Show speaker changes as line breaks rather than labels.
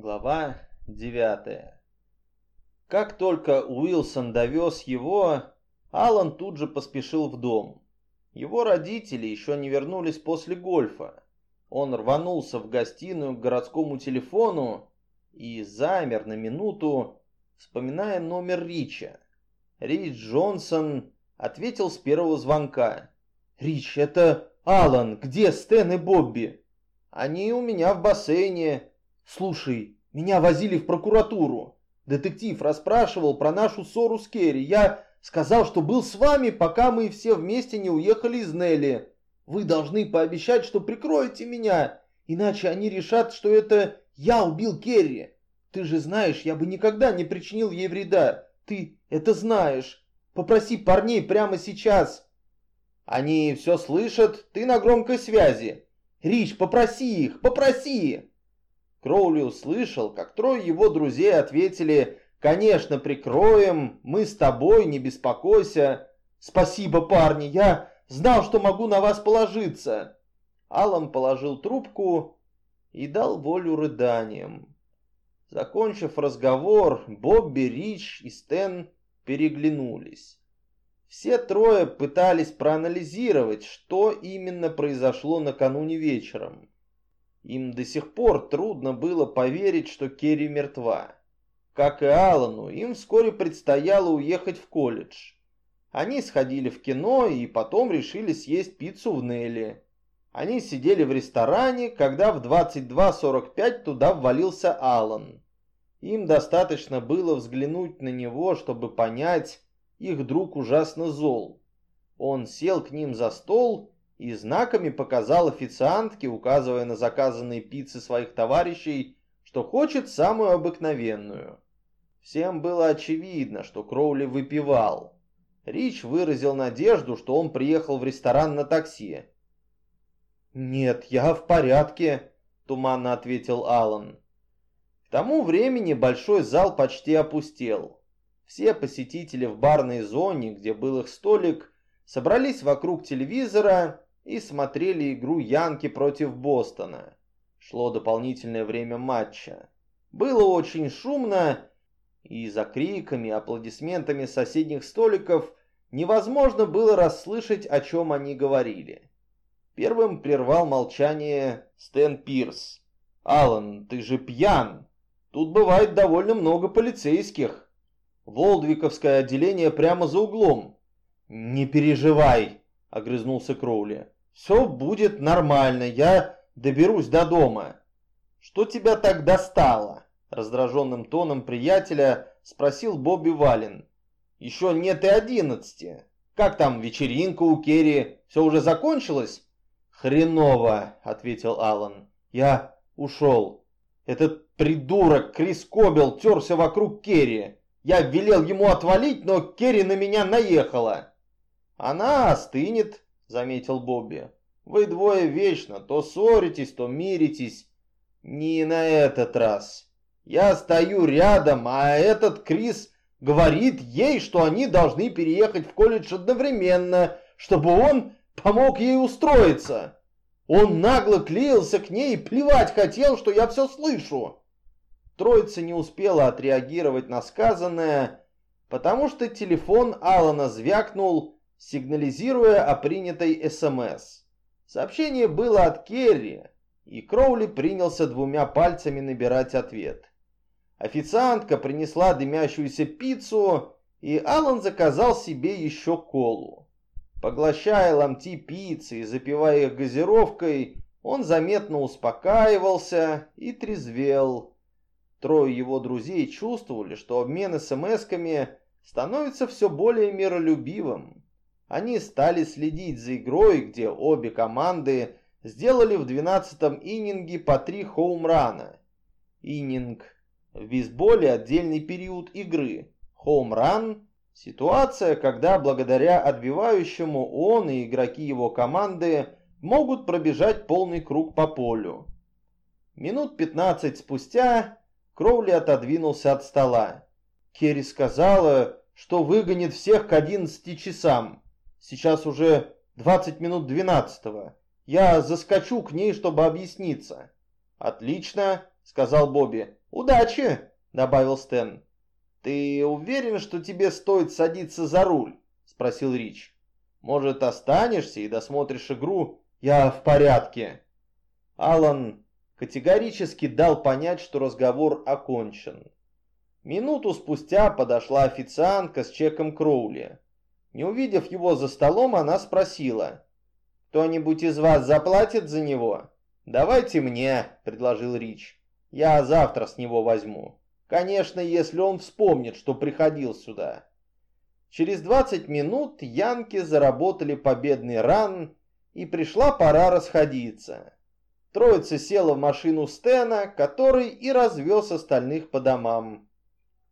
Глава 9 Как только Уилсон довез его, Алан тут же поспешил в дом. Его родители еще не вернулись после гольфа. Он рванулся в гостиную к городскому телефону и замер на минуту, вспоминая номер Рича. Рич Джонсон ответил с первого звонка. «Рич, это Алан, где Стэн и Бобби?» «Они у меня в бассейне», Слушай, меня возили в прокуратуру. Детектив расспрашивал про нашу ссору с Керри. Я сказал, что был с вами, пока мы все вместе не уехали из Нелли. Вы должны пообещать, что прикроете меня, иначе они решат, что это я убил Керри. Ты же знаешь, я бы никогда не причинил ей вреда. Ты это знаешь. Попроси парней прямо сейчас. Они все слышат, ты на громкой связи. Рич, попроси их, попроси. Кроули услышал, как трое его друзей ответили «Конечно, прикроем, мы с тобой, не беспокойся». «Спасибо, парни, я знал, что могу на вас положиться». Алан положил трубку и дал волю рыданиям. Закончив разговор, Бобби, Рич и Стэн переглянулись. Все трое пытались проанализировать, что именно произошло накануне вечером. Им до сих пор трудно было поверить, что Керри мертва. Как и Алану, им вскоре предстояло уехать в колледж. Они сходили в кино и потом решили съесть пиццу в Нелли. Они сидели в ресторане, когда в 22.45 туда ввалился Алан. Им достаточно было взглянуть на него, чтобы понять, их друг ужасно зол. Он сел к ним за стол и знаками показал официантке, указывая на заказанные пиццы своих товарищей, что хочет самую обыкновенную. Всем было очевидно, что Кроули выпивал. Рич выразил надежду, что он приехал в ресторан на такси. «Нет, я в порядке», — туманно ответил Алан. К тому времени большой зал почти опустел. Все посетители в барной зоне, где был их столик, собрались вокруг телевизора и смотрели игру Янки против Бостона. Шло дополнительное время матча. Было очень шумно, и за криками и аплодисментами соседних столиков невозможно было расслышать, о чем они говорили. Первым прервал молчание Стэн Пирс. «Алан, ты же пьян! Тут бывает довольно много полицейских. Волдвиковское отделение прямо за углом». «Не переживай!» — огрызнулся Кроули. «Все будет нормально, я доберусь до дома». «Что тебя так достало?» — раздраженным тоном приятеля спросил Бобби Вален. «Еще нет и одиннадцати. Как там вечеринка у Керри? Все уже закончилось?» «Хреново», — ответил Алан. «Я ушел. Этот придурок Крис Кобел терся вокруг Керри. Я велел ему отвалить, но Керри на меня наехала». «Она остынет», — заметил Бобби. «Вы двое вечно то ссоритесь, то миритесь. Не на этот раз. Я стою рядом, а этот Крис говорит ей, что они должны переехать в колледж одновременно, чтобы он помог ей устроиться. Он нагло клеился к ней и плевать хотел, что я все слышу». Троица не успела отреагировать на сказанное, потому что телефон Алана звякнул, сигнализируя о принятой СМС. Сообщение было от Керри, и Кроули принялся двумя пальцами набирать ответ. Официантка принесла дымящуюся пиццу, и Алан заказал себе еще колу. Поглощая ломти пиццы и запивая их газировкой, он заметно успокаивался и трезвел. Трое его друзей чувствовали, что обмен смс-ками становится все более миролюбивым. Они стали следить за игрой, где обе команды сделали в 12-м иннинге по три хоумрана. Иннинг в бейсболе отдельный период игры. Хоумран – ситуация, когда благодаря отбивающему он и игроки его команды могут пробежать полный круг по полю. Минут 15 спустя Кроули отодвинулся от стола. Керри сказала, что выгонит всех к 11 часам. Сейчас уже 20 минут 12 -го. Я заскочу к ней, чтобы объясниться. Отлично, — сказал Бобби. «Удачи!» — добавил Стэн. «Ты уверен, что тебе стоит садиться за руль?» — спросил Рич. «Может, останешься и досмотришь игру?» «Я в порядке». Алан категорически дал понять, что разговор окончен. Минуту спустя подошла официантка с чеком Кроули. Не увидев его за столом, она спросила. «Кто-нибудь из вас заплатит за него?» «Давайте мне», — предложил Рич. «Я завтра с него возьму. Конечно, если он вспомнит, что приходил сюда». Через 20 минут янки заработали победный ран, и пришла пора расходиться. Троица села в машину Стена, который и развез остальных по домам.